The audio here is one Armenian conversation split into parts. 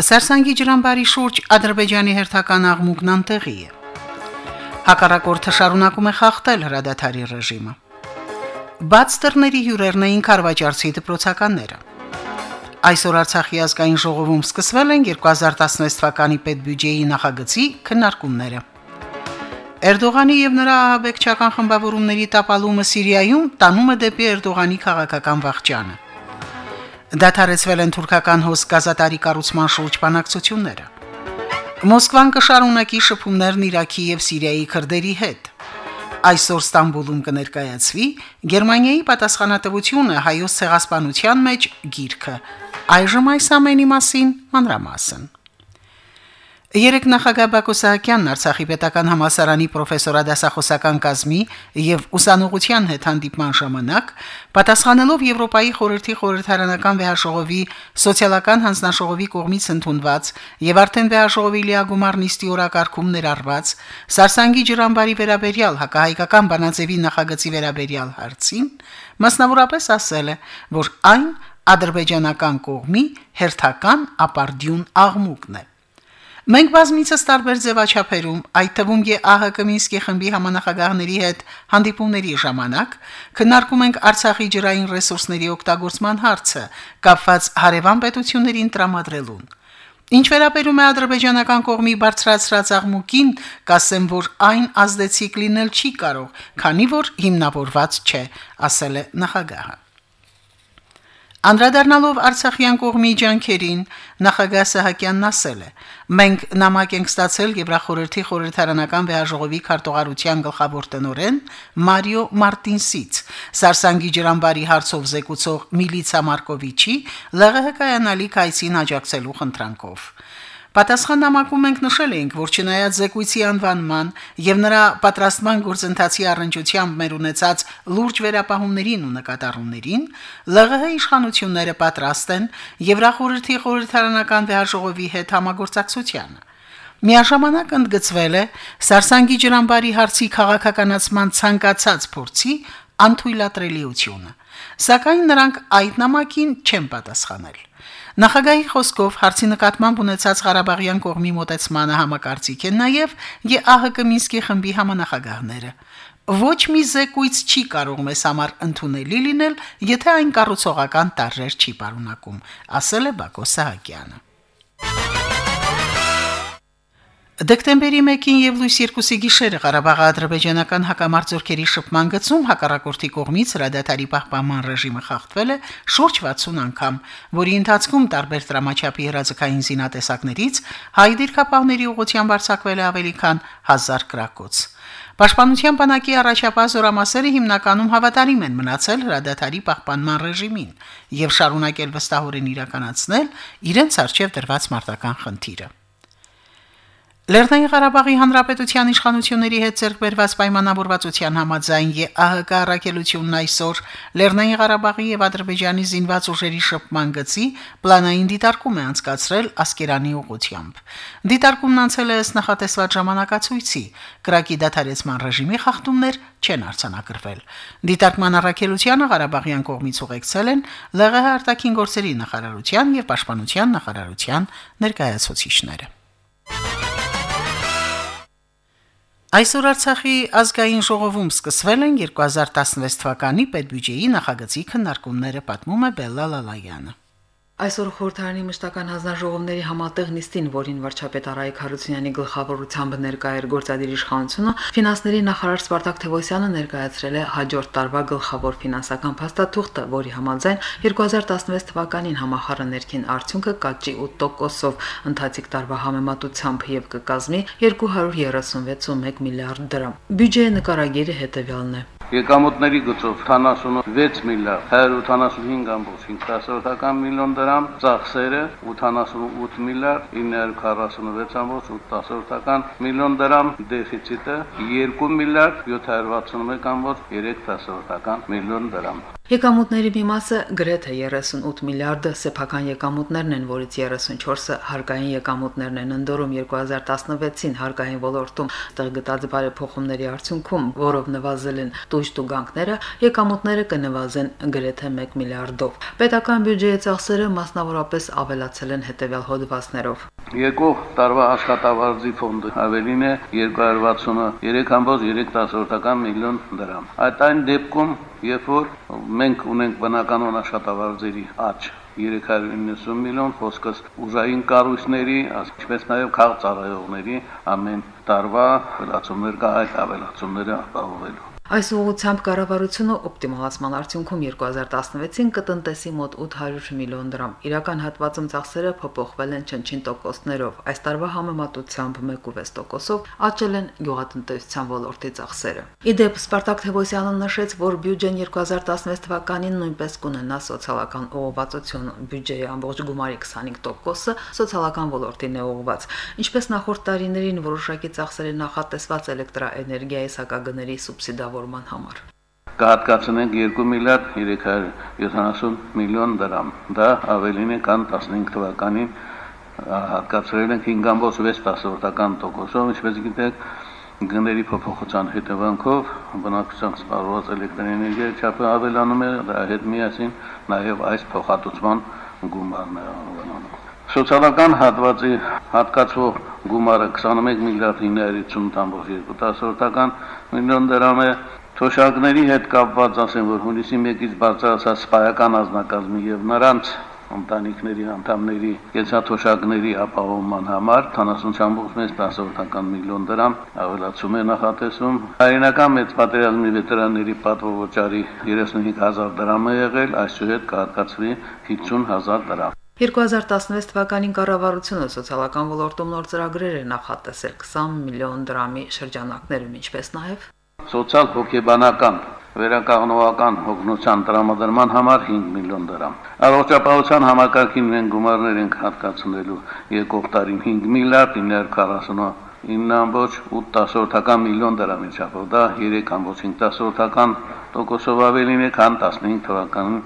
Սարսանգի ջրամբարի շուրջ Ադրբեջանի հերթական աղմուկն անտեղի է։ Հակառակորդը շարունակում է խախտել հրադադարի ռեժիմը։ Բաց դռների հյուրերն էին Խարվաճարցի դպրոցականները։ Այսօր Արցախի ազգային ժողովում սկսվել են 2016 թվականի պետբյուջեի նախագծի քննարկումները։ Էրդողանի եւ նրա ահաբեկչական խմբավորումների տապալումը Սիրիայում տանում է դեպի Էրդողանի քաղաքական վաղճանը։ Դադարեցվել են թուրքական հոսք գազատարի կառուցման շուրջ բանակցությունները։ Մոսկվան կշարունակի շփումներն Իրաքի եւ Սիրիայի քրդերի հետ։ Այսօր Ստամբուլում կներկայացվի Գերմանիայի պատասխանատվությունը հայոց ցեղասպանության մեջ գիրքը։ Այժմ այս ամենի մասին մանրամասն։ Երեք նախագահ Բակո Սահակյանն Արցախի պետական համալսարանի պրոֆեսորադասախոսական կազմի եւ ուսանողության հետ հանդիպման ժամանակ պատասխանելով Եվրոպայի խորհրդի խորհրդարանական վեհաշողովի սոցիալական հանձնաշողովի կողմից ընդունված եւ արդեն վեհաշողովի լիագումար նիստի օրակարգում ներառված Սարսանգի ջրամբարի վերաբերյալ հակահայկական բանաձևի նախագծի վերաբերյալ հարցին մասնավորապես ասել է, որ այն ադրբեջանական կողմի հերթական ապարդյուն աղմուկն է։ Մենք բազմիցս տարբեր ձևաչափերում, այդ թվում ԵԱՀԿ Մինսկի խմբի համանախագահների հետ հանդիպումների ժամանակ քննարկում ենք Արցախի ջրային ռեսուրսների օգտագործման հարցը, կապված հարևան պետություններին տրամադրելուն։ Ինչ վերաբերում է ադրբեջանական կողմի բարձրացրած աղմուկին, կասեմ, որ այն ազդեցիկ լինել չի կարող, քանի որ հիմնավորված չէ, ասել է նախագահը։ Անդրադառնալով Արցախյան կողմի ջանքերին, նախագահ Սահակյանն ասել է. «Մենք նամակ ենք ստացել Եվրախորհրդի խորհրդարանական վեհաժողովի քարտուղարության գլխավոր տնօրեն Մարիո Մարտինսից, Սարսանգի ջրամբարի հարցով զեկուցող Միլիցա Մարկովիչի ԼՂՀ կայանալի կայցին աջակցելու խնդրանքով»։ Պատասխան նամակում ենք նշել էինք, որ չնայած զեկույցի անվանման եւ նրա պատրաստման գործընթացի առընջությամբ մեր ունեցած լուրջ վերապահումներին ու նկատառումներին, ԼՂՀ իշխանությունները պատրաստ են Եվրախորհրդի խորհրդարանական վեհաժողովի հետ համագործակցությանը։ Միաժամանակ ընդգծվել է Սարսանգի ջրամբարի հարցի քաղաքականացման ցանկացած փորձի անթույլատրելիությունը։ Սակայն նրանք այդ նամակին չեն պատասխանել։ Նախագահի խոսքով հարցի նկատմամբ ունեցած Ղարաբաղյան կողմի մոտեցմանը համակարծիք են նաև ԵԱՀԿ Մինսկի խմբի համանախագահները։ Ոչ մի զեկույց չի կարող մեզ համար ընդունելի լինել, եթե այն կառուցողական տարրեր չի պարունակում, ասել է Բակո Սահակյանը։ Դեկտեմբերի 1-ին եւ լույս 2-ի գիշերը Ղարաբաղի ադրբեջանական հակամարտությունների շփման գծում հակառակորդի կողմից հրադադարի պահպանման ռեժիմը խախտվել է շուրջ 60 անգամ, որի ընթացքում տարբեր դրամաչափի հրաձգային զինատեսակներից հայ դիրքապահների ուղղությամբ արձակվել է ավելի քան 1000 գրակոց։ Պաշտպանության բանակի առաջապահ զորամասերը հիմնականում հավատարիմ են մնացել հրադադարի պահպանման ռեժիմին եւ շարունակել վստահորեն իրականացնել իրենց արժեվ դրված մարտական խնդիրը։ Լեռնային Ղարաբաղի Հանրապետության իշխանությունների հետ ձեռքբերված պայմանավորվածության համաձայն ԵԱՀԿ առաքելությունն այսօր Լեռնային Ղարաբաղի եւ Ադրբեջանի զինված ուժերի շփման գծի պլանային դիտարկում է անցկացրել Ասկերանի ուղությամբ։ Դիտարկումն անցել է ըստ նախատեսված ժամանակացույցի։ Կրակի դադարեցման ռեժիմի խախտումներ չեն արձանագրվել։ Դիտարկման առաքելությանը Ղարաբաղյան կողմից ուղեկցել են ԼՂՀ արտաքին գործերի նախարարության եւ պաշտպանության նախարարության ներկայացուցիչները։ Այսօր Արցախի ազգային ժողովում սկսվել են 2016 թվականի պետբյուջեի նախագծի քննարկումները, պատմում է Բելլա Լալայանը։ Այսօր խորհրդարանի մշտական հանձնաժողովների համատեղ նիստին, որին վարչապետ Արայիկ Հարությունյանի գլխավորությամբ ներկայ էր գործադիր իշխանությունը, ֆինանսների նախարար Սպարտակ Թևոսյանը ներկայացրել է հաջորդ տարվա գլխավոր ֆինանսական փաստաթուղթը, որի համաձայն 2016 թվականին համախառն ներքին արդյունքը կաճի 8%-ով ընթացիկ տարվա համեմատությամբ եւ կկազմի 236.1 միլիարդ դրամ։ Բյուջեի նկարագիրը հետեւյալն է. Եկամուտների գծով 86 միլիարդ 185.5 միլիոն դրամ, ծախսերը 88 միլիարդ 946.8 միլիոն դրամ, դեֆիցիտը 2 միլիարդ 761.3 միլիոն դրամ։ Եկամուտների մի մասը գրեթե 38 միլիարդը սեփական եկամուտներն են, որից 34-ը հարկային եկամուտներն են ընդորում 2016-ին հարկային ոլորտում տեղգտած բարեփոխումների արդյունքում, որով նվազել են տույժ տուգանքները, եկամուտները կնվազեն գրեթե 1 միլիարդով։ Պետական բյուջեի ծախսերը մասնավորապես ավելացել են հետևյալ հոդվածներով։ Եկող տարվա աշխատավարձի ֆոնդը ավելին է 263.3 միլիոն դրամ։ Այդ այն դեպքում, երբ որ մենք ունենք բնականon աշխատավարձերի աճ 390 միլիոն խոսքս ուժային կառույցների, ինչպես նաև քաղցարայողների ամեն տարվա վերացումներ կա այդ ավելացումները ապահովելու։ Այս ուղղությամբ կառավարությունը օպտիմալացման արդյունքում 2016-ին կտնտեսի մոտ 800 միլիոն դրամ։ Իրական հատվածում ծախսերը փոփոխվել են չնչին տոկոսներով։ Այս տարվա համեմատությամբ 1.6%-ով աճել են գյուղատնտեսության ոլորտի ծախսերը։ Իդեպ Սպարտակ Թևոսյանը նշեց, որ բյուջեն 2016 թվականին նույնպես կունենա սոցիալական ուղղվածություն։ Բյուջեի ամբողջ գումարի 25%-ը սոցիալական ոլորտին է ուղղված։ Ինչպես նախորդ տարիներին որոշակի ծախսերի նախատեսված էլեկտրաէներգիայի սակագների սուբսիդավոր կառավարման համար։ Կհատկացնենք 2 միլիարդ 370 միլիոն դրամ։ Դա ավելին է կան 15 թվականին հատկացրել ենք 5.6%-ական տոկոսով, ինչպես գիտեք, գների փոփոխության հետևանքով բնակչության սպառված էլեկտրակայանի չափը ավելանում է, դրա հետ միասին նաև այս փոխհատուցման գումարն է ավելանում։ Սոցիալական հատվածի հատկացվող գումարը 21 միլիարդ 958.2 միլիոն դրամ է Թոշակների հետ կապված ասեմ, որ հունիսի 1-ից բարձրացած սպայական ազնագազմի եւ նրանց ընտանիքների անդամների կենսաթոշակների ապահովման համար 70.6 միլիոն դրամ ավելացում է նախատեսում։ Հայրենական մեծ պատերազմի վետերանների պատվովճարի 35000 դրամ է եղել, այսուհետ կհատկացվի 50000 դրամ։ 2016 թվականին կառավարությունը սոցիալական ոլորտում նոր ծրագրեր է նախատեսել 20 միլիոն դրամի շրջանակներում, ինչպես նաև սոցիալ հոգեբանական վերականգնողական հոգնության տրամադրման համար 5 միլիոն դրամ։ Առողջապահության համակարգին են գումարներ ենք հատկացնելու. Եկող տարին 5 միլիարդ 949.8 միլիոն դրամի չափով։ Դա 3.5 տոկոսով ավելին է, քան 15 թվականին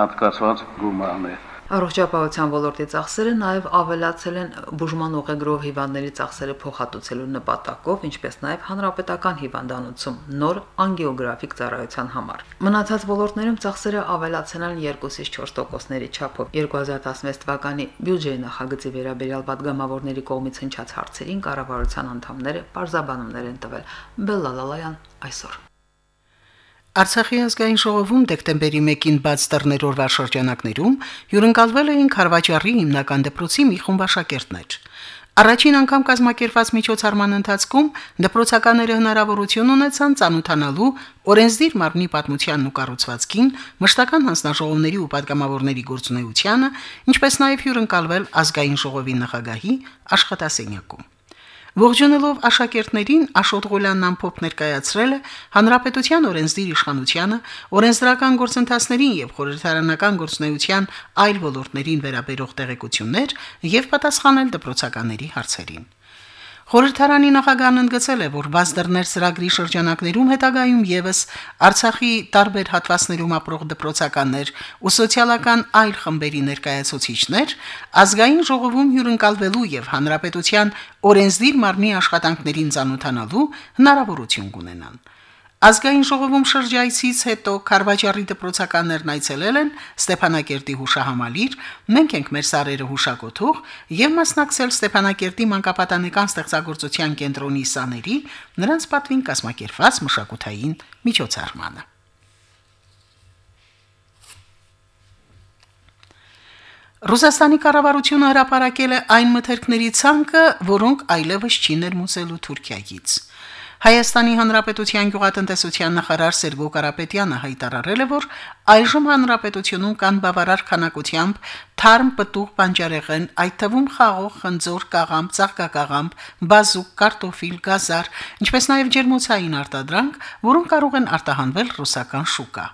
հատկացված գումարներ։ Առողջապահության ոլորտի ծախսերը նաև ավելացել են բուժման ուղեգրով հիվանդների ծախսերը փոխհատուցելու նպատակով, ինչպես նաև հանրապետական հիվանդանոցում նոր անգեոգրաֆիկ ծառայության համար։ Մնացած ոլորտներում ծախսերը ավելացել են 2-ից 4%-ների չափով։ 2016 թվականի բյուջեի նախագծի վերաբերյալ падգամավորների կողմից հնչած հարցերին կառավարության անդամները պարզաբանումներ են տվել։ Բելլալալայան այսօր Արցախի ազգային ժողովում դեկտեմբերի 1-ին բաց դռներ օրվա շրջանակներում հյուրընկալվել էին Խարվաճարի հիմնական դպրոցի մի խումբ աշակերտներ։ Առաջին անգամ կազմակերպված միջոցառման ընթացքում դպրոցականները հնարավորություն ունեցան ծանոթանալու օրենսդիր մարմնի պատմությանն ու կառուցվածքին, մշտական հանձնաժողովների ու падգամավորների գործունեությանը, ինչպես նաև հյուրընկալվել ազգային ժողովի նախագահի աշխատասենյակում։ Ողջունելով աշակերտներին Աշոտ Ղուլյանն ամփոփ ներկայացրել է Հանրապետության օրենսդիր իշխանությանը, օրենսդրական գործընթացներին եւ խորհրդարանական գործունեության այլ ոլորտներին վերաբերող տեղեկություններ եւ պատասխանել դպրոցականների հարցերին։ Խորհրդարանի նախագահն ընդգծել է, որ բազդրներ ծրագրի շրջանակներում հետագայում եւս Արցախի տարբեր հատվածներում ապրող դպրոցականներ ու սոցիալական այլ խմբերի ներկայացուցիչներ ազգային ժողովում հյուրընկալվելու եւ հանրապետության օրենսդիր մարմնի աշխատանքներին ծանոթանալու հնարավորություն կունենան։ Ազգային ժողովում շրջայցից հետո Խարվաճարի դպրոցականներն այցելել են Ստեփանակերտի հուշահամալիր, մենք ենք մեր սարերը հուշակոթող եւ մասնակցել Ստեփանակերտի մանկապատանեկան ստեղծագործության կենտրոնի սաների, նրանց պատվին կազմակերպված մշակութային միջոցառմանը։ Ռուսաստանի կառավարությունը հրապարակել է այն մթերքների ցանկը, որոնք այլևս չի ներմուծելու Թուրքիայից։ Հայաստանի Հանրապետության գյուղատնտեսության նախարար Սերգո Կարապետյանը հայտարարել է, որ այժմ հանրապետությունում կան բավարար քանակությամբ թարմ պտուղ բանջարեղեն, այդ թվում խաղող, խնձոր, կաղամբ, ծաղկակաղամբ, բազուկ, կարտոֆիլ, գազար, ինչպես նաև ջերմոցային արտադրանք, որոնք կարող են արտահանվել ռուսական շուկա։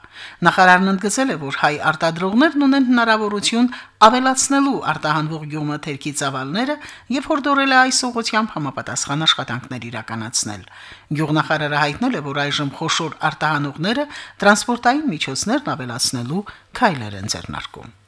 Նախարարն ընդգծել է, որ հայ արտադրողներն ունեն հնարավորություն ավելացնելու արտահանվող գյուղմթերքի ծավալները եւ հորդորել է այս ուղղությամբ համապատասխան աշխատանքներ իրականացնել։ Գյուղնախարարը հայտնել է, որ այժմ խոշոր արտահանողները տրանսպորտային միջոցներն ավելացնելու քայլեր են ձեռնարկում։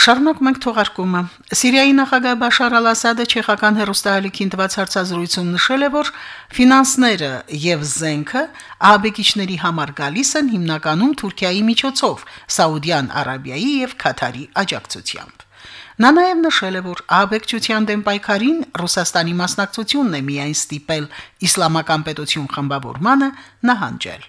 Շարունակում ենք թողարկումը։ Սիրիայի նախագահ Բաշար al-Ասադը չեխական հերոստահալիքին տված հարցազրույցում նշել է, որ ֆինանսները եւ զենքը ահաբեկիչների համար գալիս են հիմնականում Թուրքիայի միջոցով, Սաուդյան Արաբիայի եւ Քաթարի աջակցությամբ։ Նա նաև նշել է, որ ահաբեկչության դեմ պայքարին Ռուսաստանի մասնակցությունն է միայն ստիպել իսլամական պետություն խմբավորմանը նահանջել։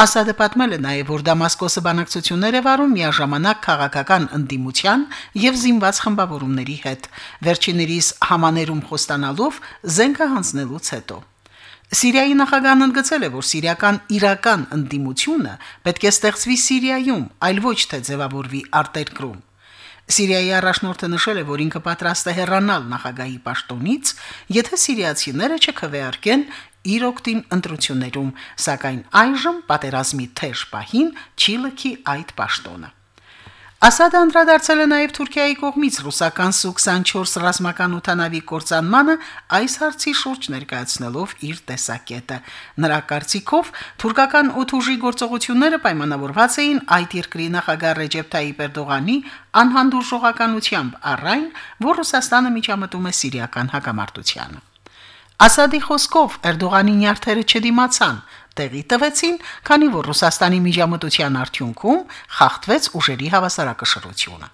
Ասադը պատմել է նաև, որ Դամասկոսը բանակցություններ է վարում միաժամանակ քաղաքական ընդդիմության եւ զինված խմբավորումների հետ, վերջիններիս համաներում խոստանալով զենքը հանձնելուց հետո։ Սիրիայի նախագահն ընդգծել է, որ սիրիական իրական ընդդիմությունը պետք է ստեղծվի Սիրիայում, այլ ոչ թե ձևավորվի արտերկրում։ Սիրիայի առաջնորդը նշել է, որ ինքը պատրաստ է հեռանալ նախագահի պաշտոնից, եթե սիրիացիները չքվեարկեն իր օկտին ընտրություններում, սակայն այժմ պատերազմի թեժ պահին չի լքի այդ պաշտոնը։ Ասադը անդրադարձել է նաև Թուրքիայի կողմից ռուսական Su-24 ռազմական օթանավի կործանմանը այս հարցի շուրջ ներկայացնելով իր տեսակետը։ Նրա կարծիքով թուրքական օթուժի գործողությունները պայմանավորված էին այդ երկրի նախագահ Ռեջեփ Թայիպ Էրդողանի անհանդուրժողականությամբ առայն, որ Ռուսաստանը միջամտում է սիրիական հակամարտությանը։ Ասադի խոսքով Էրդողանի նյարդերը չդիմացան, տեղի տվեցին, քանի որ Ռուսաստանի միջամտության արդյունքում խախտվեց ուժերի հավասարակշռությունը։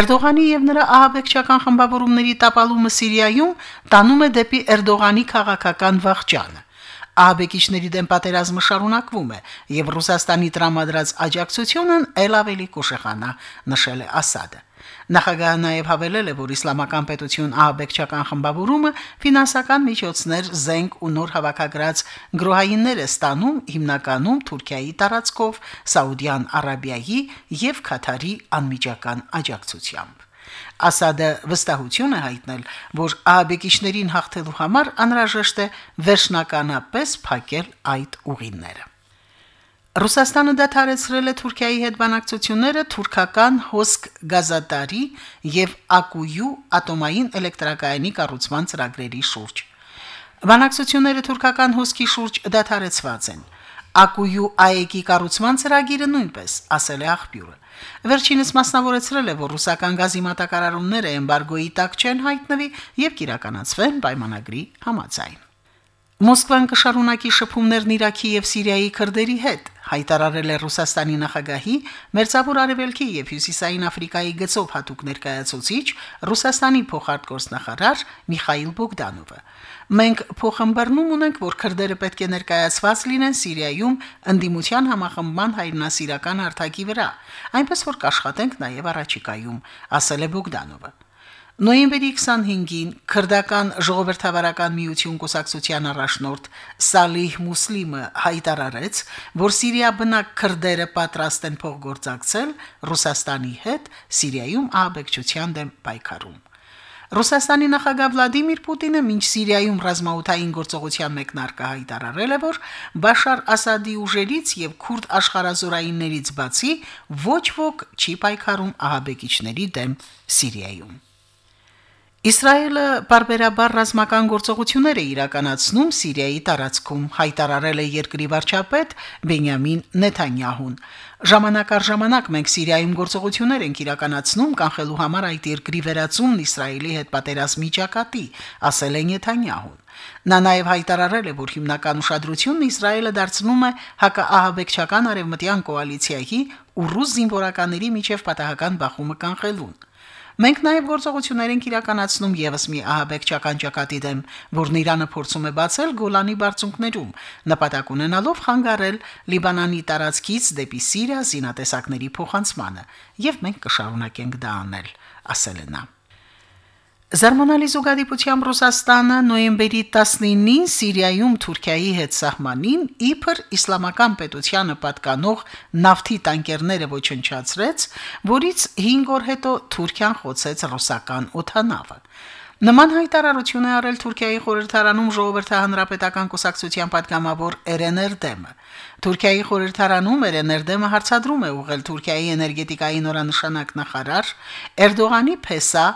Էրդողանի եւ նրա ահաբեկչական խմբավորումների տապալումը Սիրիայում տանում է դեպի Էրդողանի քաղաքական վախճանը։ Ահաբեկիչների դեմ պատերազմը շարունակվում է եւ Ռուսաստանի տրամադրած աջակցությունն ել ավելի կուշեղանա, նշել է Ասադը։ Նախագահը նաև հավելել է, որ իսլամական պետություն ահաբեկչական խմբավորումը ֆինանսական միջոցներ, զենք ու նոր հավաքագրած գրոհայիններ է ստանում հիմնականում Թուրքիայի տարածքով, Սաուդյան Արաբիայի եւ Քաթարի անմիջական աջակցությամբ։ Ասադը վստահություն է հայտնել, որ ահաբեկիչներին հաղթելու համար անհրաժեշտ է վերջնականապես փակել այդ ուղիները։ Ռուսաստանը դադարեցրել է Թուրքիայի հետ բանակցությունները թուրքական հոսք գազատարի եւ Ակույու ատոմային էլեկտրակայանի կառուցման ծրագրերի շուրջ։ Բանակցությունները թուրքական հոսքի շուրջ դադարեցված են։ Ակույու ԱԵԿ-ի կառուցման ծրագիրը նույնպես, ասել է աղբյուրը։ Վերջինս մասնավորեցրել է, որ ռուսական գազի մատակարարումները էմբարգոյի տակ չեն հայտնվի եւ կիրականացվեն պայմանագրի համաձայն։ Մոսկվան կշարունակի շփումներն Իրաքի եւ Սիրիայի քրդերի հետ, հայտարարել է Ռուսաստանի նախագահի Մերձավոր Արևելքի եւ Հյուսիսային Աֆրիկայի գծով հատուկ ներկայացուցիչ Ռուսաստանի փոխարտգործնախարար Միխայիլ Բոգդանովը։ Մենք փոխմբռնում ունենք, որ քրդերը պետք է ներկայացված լինեն Սիրիայում ընդդիմության համախմբման հայրենասիրական հարթակի վրա, այնպես որ կաշխատենք նաև առաջիկայում, ասել է Բոգդանովը։ Նոյեմբերի 25-ին քրդական ժողովրդավարական միություն կուսակցության առաջնորդ Սալիհ Մուսլիմը հայտարարեց, որ Սիրիա բնակ քրդերը պատրաստ են փոխգործակցել Ռուսաստանի հետ Սիրիայում ահաբեկչության դեմ պայքարում։ Ռուսաստանի նախագահ Վլադիմիր Պուտինը մինչ Սիրիայում ռազմաութային գործողության մեկնարկը հայտարարել է, որ Բաշար Ասադի ուժերից եւ քուրդ աշխարազորայիններից բացի ոչ ոք չի պայքարում ահաբեկիչների դեմ Սիրիայում։ Իսրայելը բարբերաբար ռազմական գործողություններ է իրականացնում Սիրիայի տարածքում, հայտարարել է երկրի վարչապետ Բենյամին Նեթանյահուն։ Ժամանակ առ ժամանակ մենք Սիրիայում գործողություններ ենք իրականացնում կանխելու համար այդ երկրի վերածումն Իսրայելի հետ պատերազմի ճակատի, ասել է Նեթանյահուն։ Նա նաև հայտարարել է, որ հիմնական ուշադրությունն Իսրայելը դարձնում է հակաահաբեկչական արևմտյան կոալիցիայի ու ռուս զինվորականների միջև պատահական բախումը կանխելուն։ Մենք նաև գործողություններ ենք իրականացնում եւս մի ահաբեկչական ճակատի դեմ, որն Իրանը փորձում է բացել Գոլանի բարձունքներում, նպատակ ունենալով խանգարել Լիբանանի տարածքից դեպի Սիրիա զինատեսակների փոխանցմանը, եւ մենք կշարունակենք դա անել, ասել է նա։ Զարմանալի զուգադիպությամբ Ռուսաստանը նոյեմբերի 19-ին Սիրիայում Թուրքիայի հետ սահմանին իբր իսլամական պետությանը պատկանող նավթի տանկերները ոչնչացրեց, որից 5 օր հետո Թուրքիան խոցեց ռուսական օթանավը։ Նման հայտարարություն է արել Թուրքիայի խորհրդարանում ժողովրդահանրապետական կուսակցության падգամավոր Էրեն Էրդեմը։ Թուրքիայի խորհրդարանում Էրեն Էրդեմը հարցադրում է ուղղել Թուրքիայի էներգետիկայի նորանշանակ նախարար Էրդողանի փեսա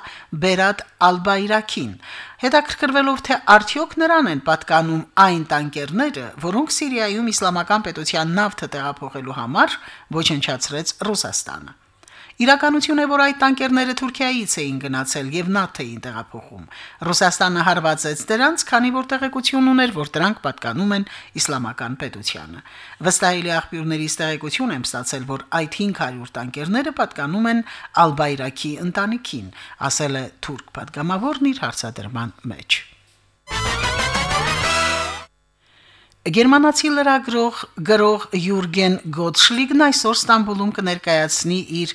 Բերատ Ալբայրակին, հետաքրքրվելով թե արդյոք նրան են պատկանում այն տանկերները, որոնք Սիրիայում իսլամական պետության նավթը տեղափոխելու համար ոչնչացրեց Ռուսաստանը։ Իրականություն է, որ այդ տանկերները Թուրքիայից էին գնացել եւ ՆԱԹ-ը էին տեղափոխում։ Ռուսաստանը հարվածեց դրանց, քանի որ տեղեկություն ուներ, որ դրանք պատկանում են իսլամական պետությանը։ Վստահելի աղբյուրներից տեղեկություն եմ ստացել, որ այդ 500 տանկերները պատկանում են Ալբայրակի ընտանիքին, ասել է թուրք պատգամավորն իր հարցադրման մեջ։ Գերմանացի լրագրող գրող Յուրգեն Գոտշլիգն այսօր Ստամբուլում կներկայացնի իր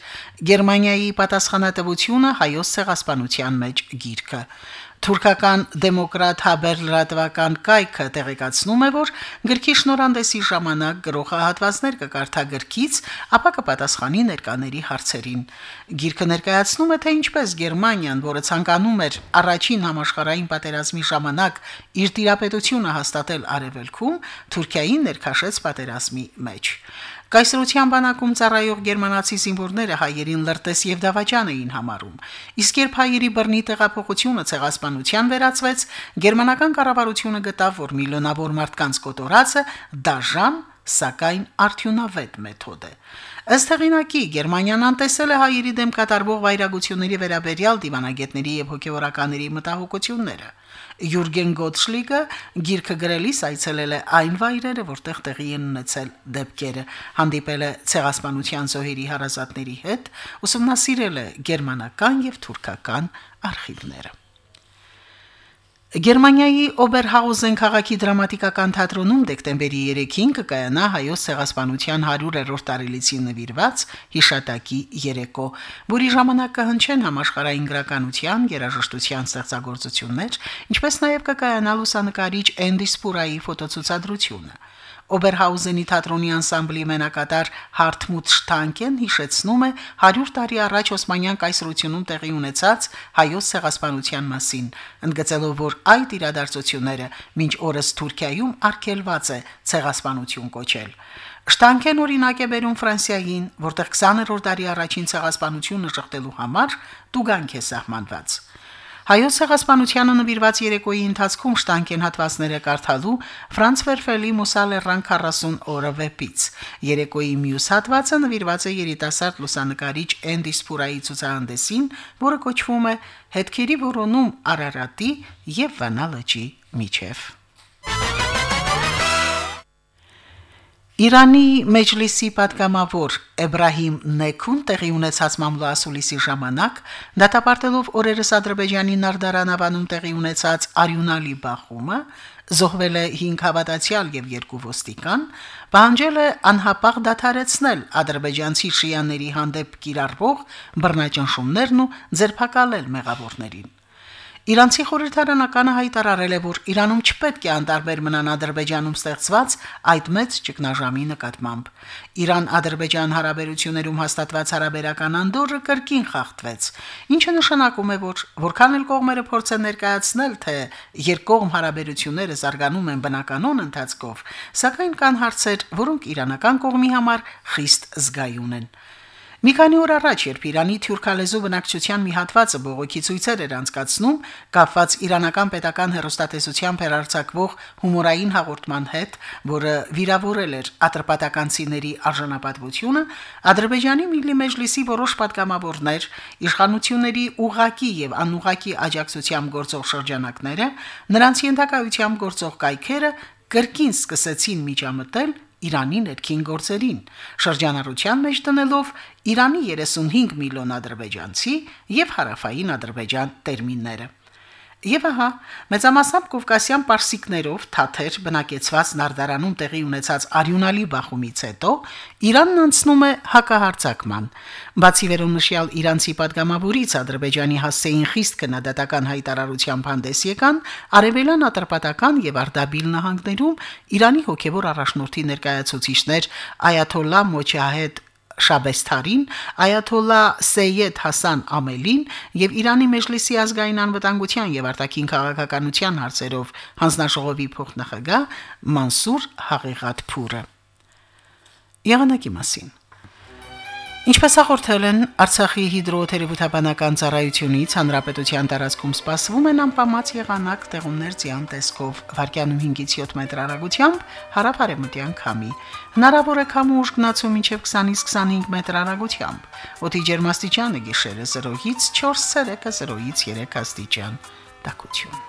Գերմանիայի պատասխանատվությունը հայոց ցեղասպանության մեջ գիրքը։ Թուրքական դեմոկրատ Հաբեր լրատվական կայքը տեղեկացնում է, որ գրքի շնորհանդեսի ժամանակ գրողը հատվածներ կկարդա գրքից, ապա կպատասխանի ներկաների հարցերին։ Գիրքը ներկայացնում է, թե ինչպես Գերմանիան, որը ցանկանում էր առաջին համաշխարհային պատերազմի ժամանակ իր տիրապետությունը հաստատել արևելքում, Թուրքիային ներքաշեց պատերազմի մեջ։ Կայսրության բանակում ծառայող գերմանացի զինվորները հայերին լրտես եւ դավաճան էին համարում։ Իսկ երբ հայերի բռնի տեղափոխությունը ցեղասպանության վերածվեց, գերմանական կառավարությունը գտավ, որ միլիոնավոր մարդկանց կոտորածը դաժան, սակայն արդյունավետ մեթոդ է։ Ըստ հեղինակի Գերմանիան անտեսել է հայերի դեմ կատարվող վայրագությունների վերաբերյալ դիվանագետների եւ հոգեվորականների մտահոգությունները։ Յուրգեն Գոտշլիգը գիրքը գրելիս այցելել է այն վայրերը, որտեղ տեղի են ունեցել դեպքերը, հանդիպել է ցեղասպանության զոհերի հարազատների հետ, ուսումնասիրել է գերմանական եւ թուրքական արխիվները։ Գերմանիայի Օբերհաուզեն քաղաքի դրամատիկական թատրոնում դեկտեմբերի 3-ին կկայանա հայոց ցեղասպանության 100-րդ տարելիցին նվիրված հիշատակի երեկո, որի ժամանակ կհնչեն համաշխարհային գրականության, երաժշտության ստեղծագործություններ, ինչպես նաև կկայանա լուսանկարիչ Էնդի Սպուրայի ֆոտոցուցադրությունը։ Օբերհաուզենի թատրոնի անսամբլի մենակատար Հարթմուտ Շտանկեն հիշեցնում է 100 տարի առաջ Օսմանյան կայսրությունում տեղի ունեցած հայոց ցեղասպանության մասին, ընդգծելով, որ այդ իրադարձությունները մինչ օրս Թուրքիայում արգելված է ցեղասպանություն կոչել։ Շտանկեն օրինակ է բերում Ֆրանսիային, որտեղ 20-րդ դարի առաջին ցեղասպանությունը շղթելու համար տուգանք է սահմանված։ Հայոց ցեղասպանությանը նվիրված երեկոյի ընթացքում շտանկեն հատվածները կարդալու Ֆրանց Վերֆելի Մուսալերան 40 օրը վեպից։ Երեկոյի մյուս հատվածը նվիրված է երիտասարդ լուսանկարիչ Էնդի Սպուրայի ցուցահանդեսին, որը կոչվում է Հետքերի որոնում Արարատի եւ Վանա լճի միջև։ Իրանի Մեջլիսի պատգամավոր Էբրահիմ Նեքուն տեղի ունեցած մամլոասուլիսի ժամանակ դատապարտելով օրերս Ադրբեջանի Նարդարանավանում տեղի ունեցած արյունալի բախումը զոհվել է 5 հավատացյալ եւ 2 ոստիկան, բանջել է անհապաղ դադարեցնել ադրբեջանցի շիաների հանդեպ կիրառվող բռնաճնշումներն ու ձերբակալել մեղավորներին։ Իրանցի խորհրդարանականը հայտարարել է, որ Իրանում չպետք է անտարբեր մնան Ադրբեջանում ստեղծված այդ մեծ ճգնաժամի նկատմամբ։ Իրան-Ադրբեջան հարաբերություններում հաստատված հարաբերական անդորը կրկին խախտվեց, ինչը նշանակում է, որ որքան էլ կողմերը փորձեն ներկայացնել, թե երկկողմ հարաբերությունները զարգանում են բնականon ընթացքով, սակայն կան հարցեր, որոնք իրանական կողմի համար խիստ զգայուն են։ Մի քանի օր առաջ, երբ Իրանի թուրքալեզու բնակչության մի հատվածը բողոքի ցույցեր էր անցկացնում, կապված իրանական պետական հերոստատեսության փերարցակվող հումորային հաղորդման հետ, որը վիրավորել էր ատրպատականցիների արժանապատվությունը, Ադրբեջանի Միլլի Մեջլիսի որոշ պատգամավորներ, իշխանությունների ուղակի եւ անուղակի աջակցությամբ գործող շրջանակները, նրանց ենթակայությամբ գործող կայքերը կրկին սկսեցին միջամտել Իրանի ներքին գործերին, շրջանառության մեջ տնելով Իրանի 35 միլիոն ադրբեջանցի եւ հարավային ադրբեջան տերմինները։ Եվ ահա, մեծամասամբ կովկասյան պարսիկներով թաթեր բնակեցված Նարդարանում տեղի ունեցած արյունալի բախումից հետո Իրանն անցնում է հակահարձակման։ Բացի վերոնշյալ Իրանցի падգամավորից Ադրբեջանի հասցեին խիստ քննադատական հայտարարությամբ հանդես եկան արևելյան ատրպատական եւ արդաբիլ նահանգներում Իրանի հոգեվոր առաջնորդի ներկայացուցիչներ Այաթոլլա Մոջահեդ Շաբեսթարին, Այաթոլլա Սեյեդ Հասան Ամելին եւ Իրանի Մեջլիսի ազգային անվտանգության եւ արտաքին քաղաքականության հարցերով հանձնաժողովի փոխնախագահ Մանսուր Հաղիղատփուրը։ Եղանակի մասին Ինչպես հաղորդել են Արցախի հիդրոթերապևտաբանական ծառայությունից, հանրապետության տարածքում սպասվում են անպամած եղանակ տեղումներ ցյան տեսքով, վարկյանում 5-ից 7 մետր արագությամբ հարաբարեմտյան քամի։ Հնարավոր է քամու ուժ գնացում մինչև 20-ից 25 մետր արագությամբ։ Օդի ջերմաստիճանը գիշերը 0-ից 4 ցելսիուսը 0-ից 3 աստիճան։ Տակություն։